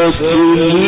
بسم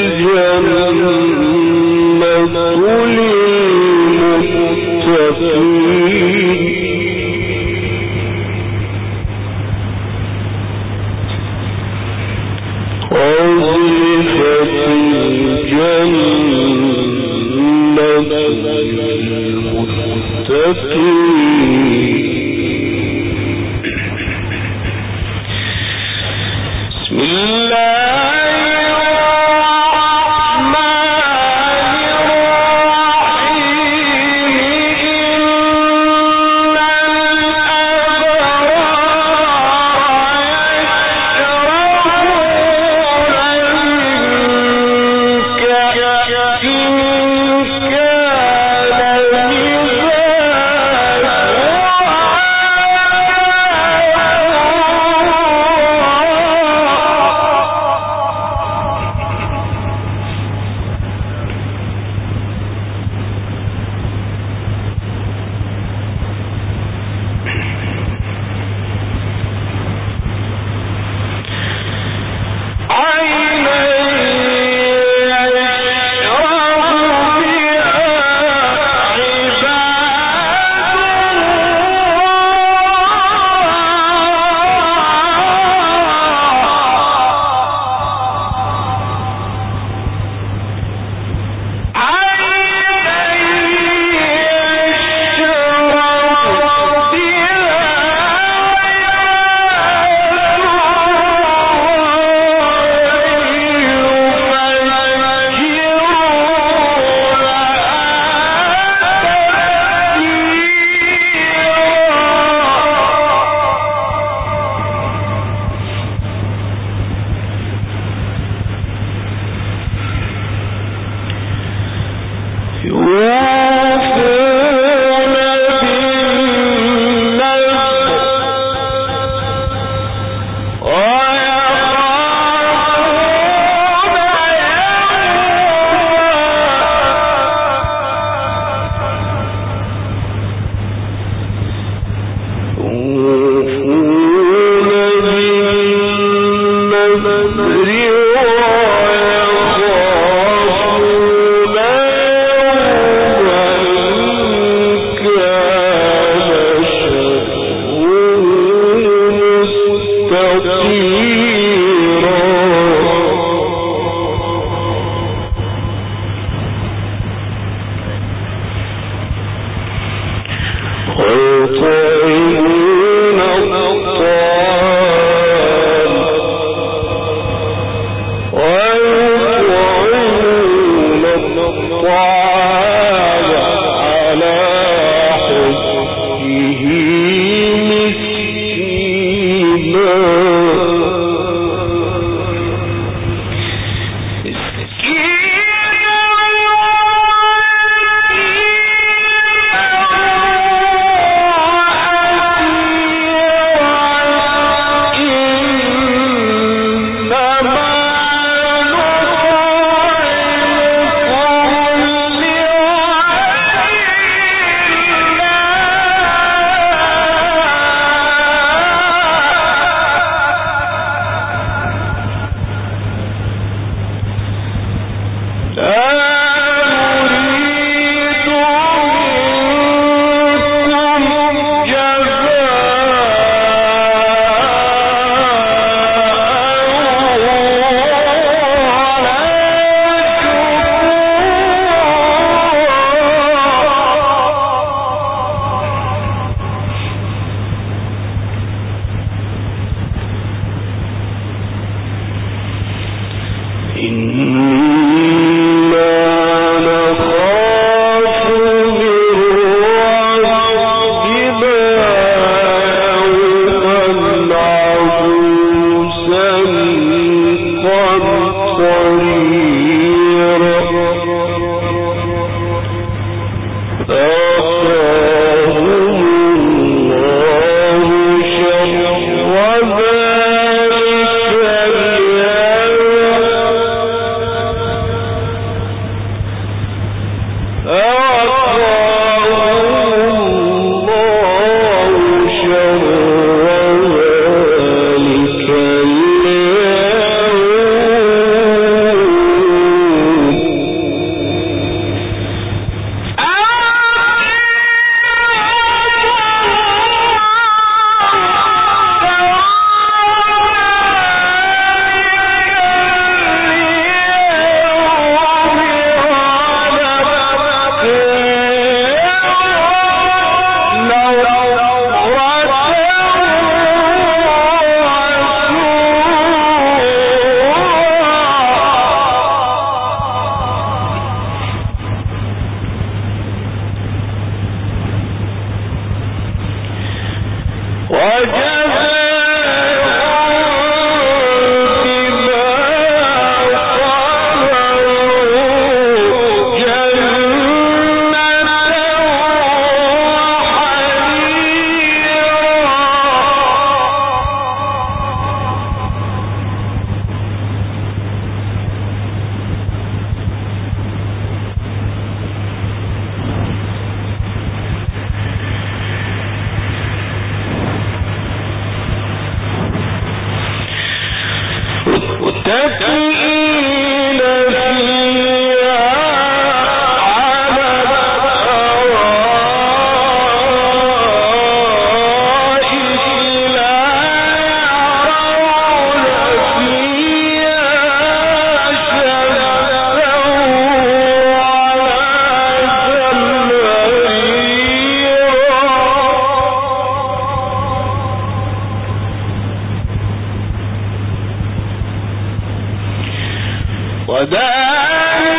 الفاتحة